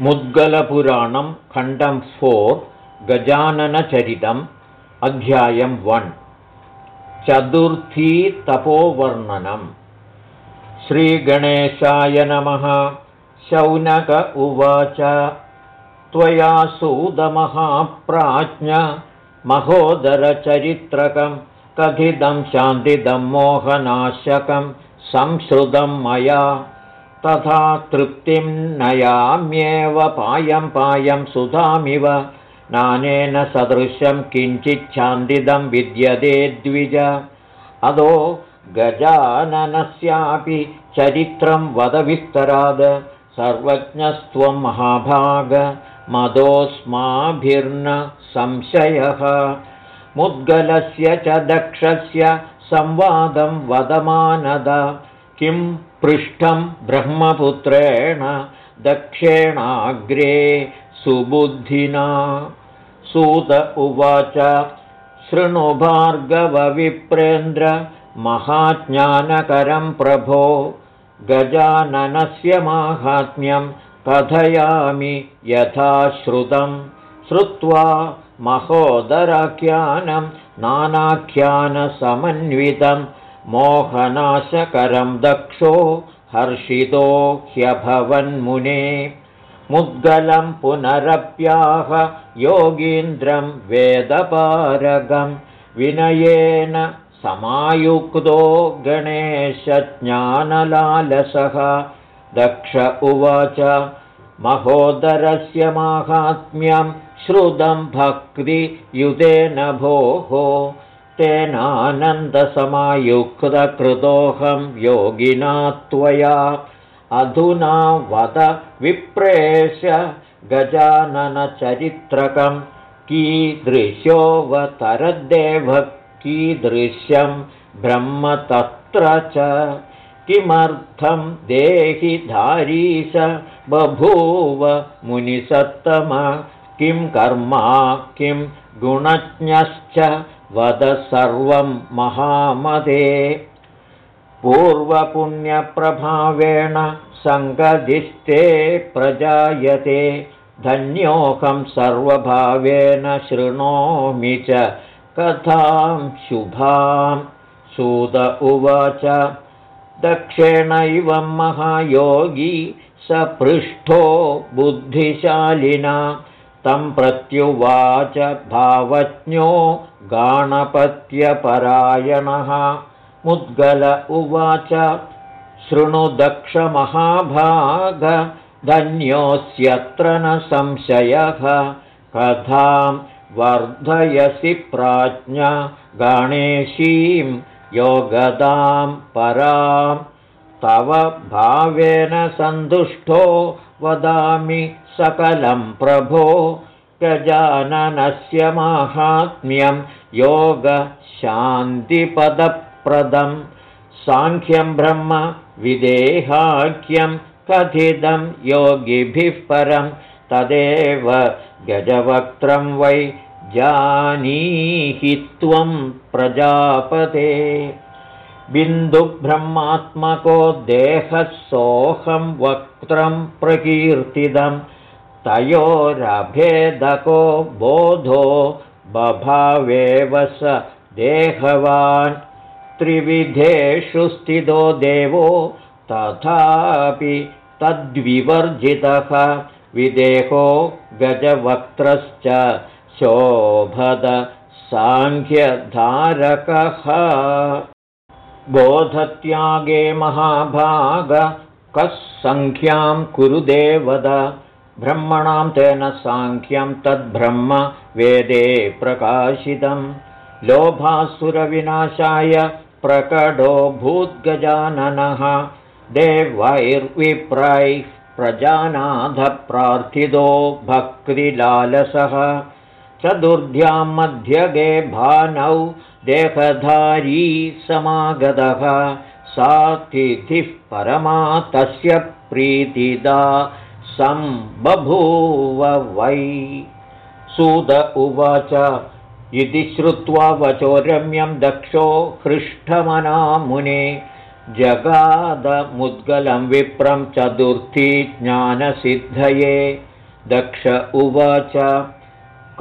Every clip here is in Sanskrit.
मुद्गलपुराणं खण्डं फोर् गजाननचरितम् अध्यायं वन्. चतुर्थीतपोवर्णनम् श्रीगणेशाय नमः। शौनक उवाच। त्वया सूदमहाप्राज्ञ। महोदरचरित्रकं। कथितं शान्तिदं मोहनाशकं। संश्रुतं मया तथा तृप्तिं नयाम्येव पायं पायं सुधामिव। नानेन सदृशं किञ्चिच्छान्दिदं विद्यते द्विज। अदो गजाननस्यापि चरित्रं वदविस्तराद सर्वज्ञस्त्वं महाभाग। मदोऽस्माभिर्न संशयः। मुद्गलस्य च दक्षस्य संवादं वदमानद किं पृष्ठं ब्रह्मपुत्रेण दक्षेणाग्रे सुबुद्धिना। सूत उवाच भार्गवविप्रेन्द्र महाज्ञानकरं प्रभो गजाननस्य माहात्म्यं कथयामि यथा श्रुतं। श्रुत्वा महोदराख्यानं नानाख्यानसमन्वितं मोहनाशकरं दक्षो हर्षितो ह्यभवन्मुने। मुद्गलं पुनरप्याह योगीन्द्रं वेदपारगं विनयेन समायुक्तो गणेशज्ञानलालसः। दक्ष उवाच महोदरस्य माहात्म्यं श्रुतं भक्तियुतेन भोः तेनानन्दसमायुक्तकृतोऽहं योगिना त्वया। अधुना वद विप्रेश गजाननचरित्रकं। कीदृशोऽवतरद्देव कीदृश्यं ब्रह्म तत्र च। किमर्थं देहि धारीश बभूव मुनिसत्तम? किं कर्मा किं गुणज्ञश्च वद सर्वं महामदे। पूर्वपुण्यप्रभावेण सङ्गधिस्ते प्रजायते। धन्योऽहं सर्वभावेन शृणोमि च कथां शुभां। सुद उवाच दक्षेणैव महायोगी स पृष्ठो बुद्धिशालिना तं प्रत्युवाच भावज्ञो गाणपत्यपरायणः। मुद्गल उवाच धन्योऽस्यत्र न संशयः। कथां वर्धयसि प्राज्ञा गणेशीं योगदां परां। तव भावेन सन्तुष्टो वदामि सकलं प्रभो गजाननस्य माहात्म्यं योगशान्तिपदप्रदं साङ्ख्यं ब्रह्म विदेहाख्यं कथितं योगिभिः परं तदेव गजवक्त्रं वै जानीहि त्वं प्रजापते बिन्दुब्रह्मात्मको देहः सोऽहं वक्त्रं प्रकीर्तितं तयोरभेदको बोधो बभावेव स देहवान्। त्रिविधेषु स्थितो देवो तथापि तद्विवर्जितः। विदेहो गजवक्त्रश्च शोभद साङ्ख्यधारकः बोधत्यागे महाभाग। कः सङ्ख्यां कुरु देवद? ब्रह्मणां तेन साङ्ख्यं तद्ब्रह्म वेदे प्रकाशितं लोभासुरविनाशाय प्रकटो भूद्गजाननः। देवैर्विप्रैः प्रजानाथप्रार्थितो भक्तिलालसः। चतुर्ध्यां मध्यगे भानौ देहधारी समागतः सा तिथिः परमा तस्य प्रीतिदा सम्बभूव वै। सुद उवाच। इति श्रुत्वा वचो रम्यं दक्षो हृष्ठमना मुने जगादमुद्गलं विप्रं चतुर्थी ज्ञानसिद्धये। दक्ष उवाच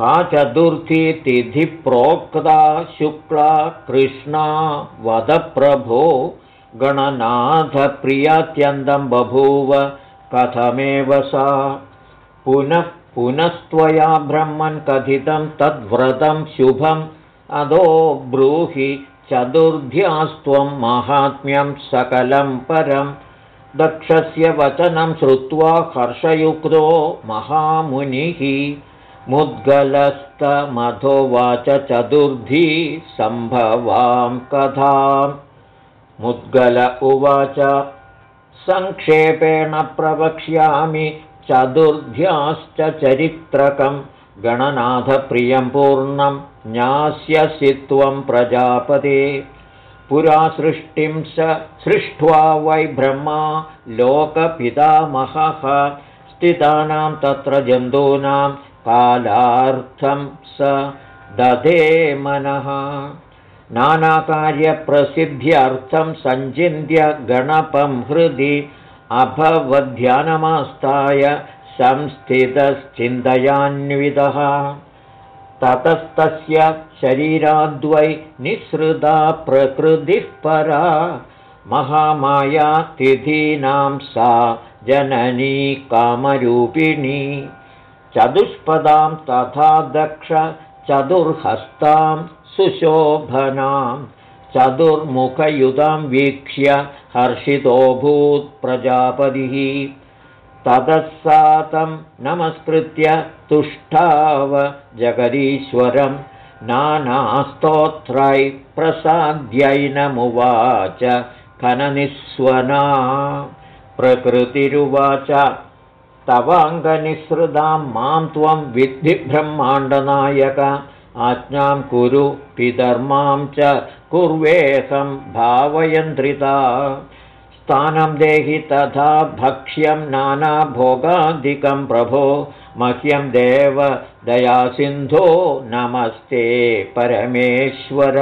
का चतुर्थी तिथिप्रोक्ता शुक्ला कृष्णा वदप्रभो गणनाथप्रियात्यन्तं बभूव कथमेव सा? पुनः पुनस्त्वया ब्रह्मन् कथितं तद्व्रतं शुभम्। अधो ब्रूहि चतुर्ध्यास्त्वं माहात्म्यं सकलं परं दक्षस्य वचनं श्रुत्वा हर्षयुक्तो महामुनिः मुद्गलस्तमधोवाच चतुर्धी सम्भवां कथाम्। मुद्गल उवाच सङ्क्षेपेण प्रवक्ष्यामि चतुर्ध्याश्च चरित्रकं। गणनाथप्रियं पूर्णं ज्ञास्यसि त्वं प्रजापते। पुरा सृष्टिं स सृष्ट्वा वै ब्रह्मा लोकपितामहः। स्थितानां तत्र जन्तूनां कालार्थं स दधे मनः। नानाकार्यप्रसिद्ध्यर्थं सञ्चिन्त्य गणपं हृदि अभवध्यानमास्ताय संस्थितश्चिन्तयान्वितः। ततस्तस्य शरीराद्वै निःसृता प्रकृतिः परा। महामाया तिथीनां सा जननी कामरूपिणी चतुष्पदां तथा दक्ष चतुर्हस्तां सुशोभनां चतुर्मुखयुतां वीक्ष्य हर्षितोऽभूत् प्रजापतिः। ततः सा तं नमस्कृत्य तुष्टाव जगदीश्वरं नानास्तोत्रै प्रसाद्यैनमुवाच खननिस्वना। प्रकृतिरुवाच तवाङ्गनिःसृतां मां त्वं विद्धिब्रह्माण्डनायक आज्ञां कुरु पिधर्मां च कुर्वेहं भावयन्त्रिता स्थानं देहि तथा भक्ष्यं नानाभोगादिकं प्रभो। मह्यं देव दयासिन्धो नमस्ते परमेश्वर।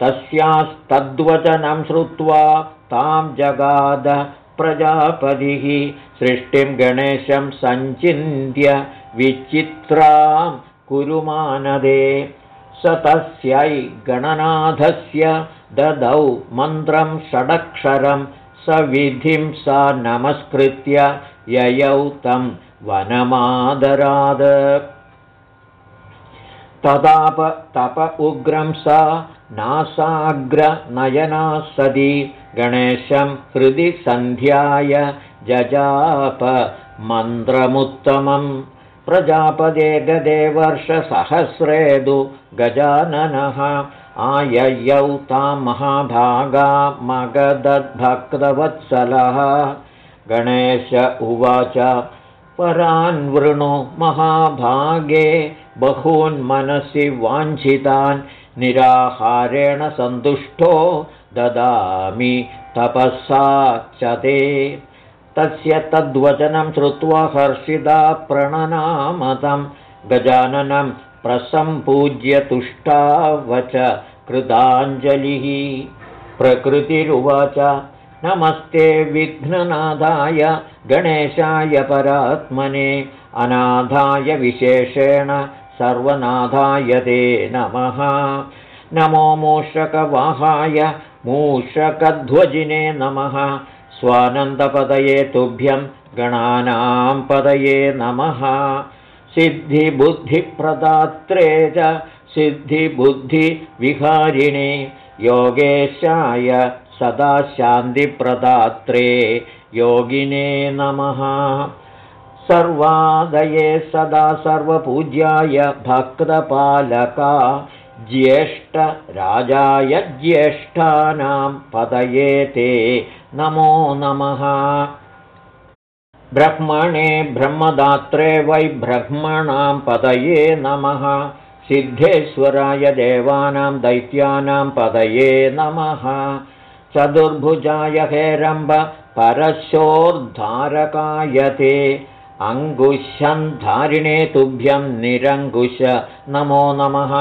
तस्यास्तद्वचनं श्रुत्वा तां जगाद प्रजापतिः सृष्टिं गणेशं सञ्चिन्त्य विचित्रां कुरुमानदे। स तस्यै गणनाथस्य ददौ मन्त्रं षडक्षरं सविधिं सा नमस्कृत्य ययौ तं वनमादराद तदाप तप उग्रं सा नासाग्रनयना सदी गणेशं हृदि सन्ध्याय जजाप मन्त्रमुत्तमम् प्रजापदे गदे वर्षसहस्रेदु गजाननः। आययौ तां महाभागा मगदद्भक्तवत्सलः गणेश उवाच परान्वृणु महाभागे बहून्मनसि वाञ्छितान् निराहारेण सन्तुष्टो ददामि तपःसा च ते। तस्य तद्वचनं श्रुत्वा हर्षिता प्रणनामतं। गजाननं प्रसम्पूज्य तुष्टावच कृताञ्जलिः। प्रकृतिरुवाच नमस्ते विघ्ननादाय गणेशाय परात्मने अनाधाय विशेषेण सर्वनाथाय ते नमः। नमो मूषकवाहाय मूषकध्वजिने नमः। स्वानन्दपदये तुभ्यं गणानां पदये नमः। सिद्धिबुद्धिप्रदात्रे च सिद्धिबुद्धिविहारिणे योगेशाय सदा शान्तिप्रदात्रे योगिने नमः सर्वादये सदा सर्वपूज्याय भक्तपालका ज्येष्ठराजाय ज्येष्ठानां पदये ते नमो नमः। ब्रह्मणे ब्रह्मदात्रे वै ब्रह्मणां पदये नमः। सिद्धेश्वराय देवानां दैत्यानां पदये नमः। चतुर्भुजाय हेरम्ब परशोर्धारकाय ते अङ्गुशं धारिणे तुभ्यं निरङ्कुश नमो नमः।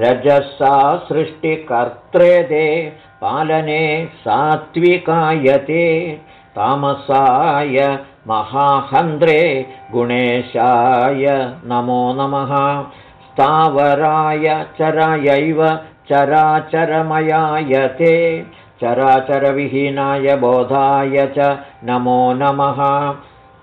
रजसा सृष्टिकर्त्रे ते पालने सात्विकायते तामसाय महाहन्द्रे गुणेशाय नमो नमः। स्थावराय चरायैव चराचरमयाय ते चराचरविहीनाय बोधाय च नमो नमः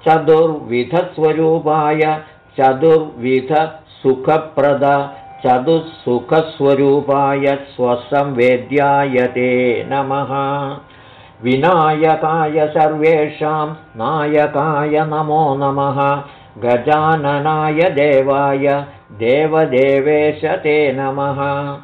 चतुर्विधस्वरूपाय चतुर्विधसुखप्रद चतुःसुखस्वरूपाय स्वसंवेद्याय ते नमः। विनायकाय सर्वेषां नायकाय नमो नमः। गजाननाय देवाय देवदेवेश ते नमः।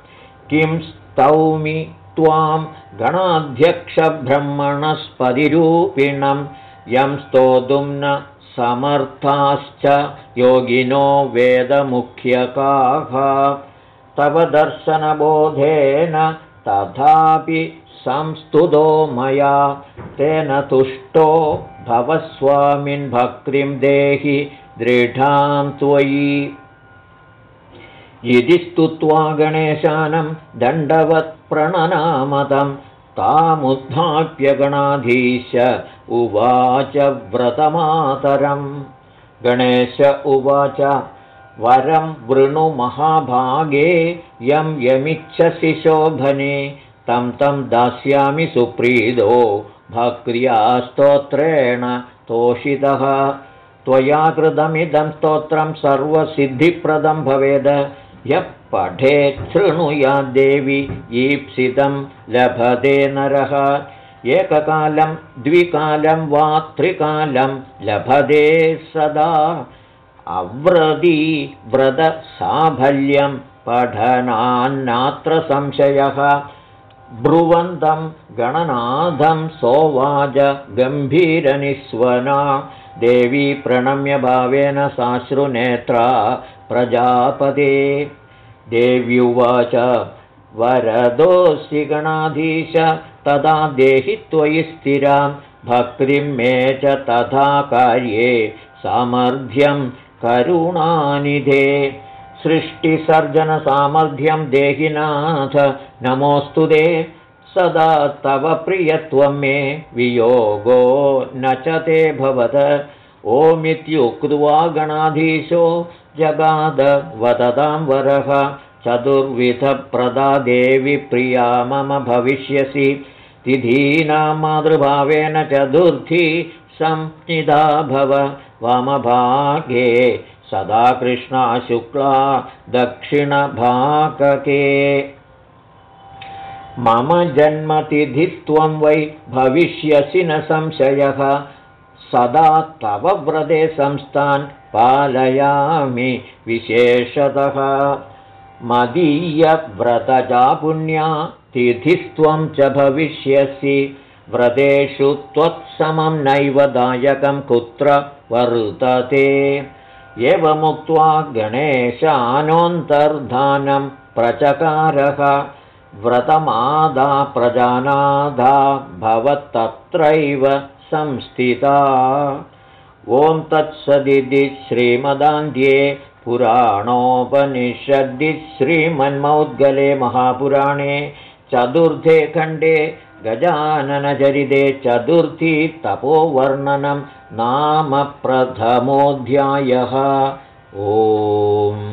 किं स्तौमि त्वां गणाध्यक्षब्रह्मणस्पतिरूपिणं यं स्तोतुं न समर्थाश्च योगिनो वेदमुख्यकाः। तव दर्शनबोधेन तथापि संस्तुतो मया। तेन तुष्टो भवस्वामिन् भक्तिं देहि दृढां त्वयि। इति स्तुत्वा गणेशानं दण्डवत्प्रणनामतं तामुद्धाप्यगणाधीश उवाच व्रतमातरं गणेश उवाच वरं वृणुमहाभागे यं यमिच्छसि शोभने। तं तं दास्यामि सुप्रीदो भक्र्या स्तोत्रेण तोषितः। त्वया कृतमिदं स्तोत्रं सर्वसिद्धिप्रदं भवेद। यः शृणुयाद्देवि ईप्सितं लभते नरः एककालं द्विकालं वा त्रिकालं लभते सदा। अव्रती व्रतसाफल्यं पठनान्नात्र संशयः। ब्रुवन्तं गणनाथं सोवाच गम्भीरनिस्वना। देवी प्रणम्य भावेन साश्रुनेत्रा प्रजापदे देव्युवाच वरदोऽसि गणाधीश तदा देहि त्वयि स्थिरां भक्तिं मे च तथा कार्ये सामर्थ्यं करुणानिधे। सृष्टिसर्जनसामर्थ्यं देहिनाथ नमोऽस्तु ते सदा तव प्रियत्वं मे वियोगो न च ते भवत। ओमित्युक्त्वा गणाधीशो जगाद वदतां वरः। चतुर्विधप्रदा देवि प्रिया मम भविष्यसि तिथीनां मातृभावेन चतुर्थी संनिधा भव वामभागे सदा कृष्णा शुक्ला दक्षिणभागके मम जन्मतिथित्वं वै भविष्यसि न संशयः। सदा तव व्रते संस्थान् पालयामि विशेषतः मदीयव्रतजा पुण्या तिथिस्त्वं च भविष्यसि। व्रतेषु त्वत्समं नैव दायकं कुत्र वर्तते। एवमुक्त्वा गणेशानोऽन्तर्धानं प्रचकारः। व्रतमादा प्रजानादा भवत्तत्रैव संस्थिता। ॐ तत्सदिति श्रीमदान्ध्ये पुराणोपनिषद्दि श्रीमन्मौद्गले महापुराणे चतुर्थे खण्डे गजाननचरिते चतुर्थी तपोवर्णनं नाम प्रथमोऽध्यायः ओम्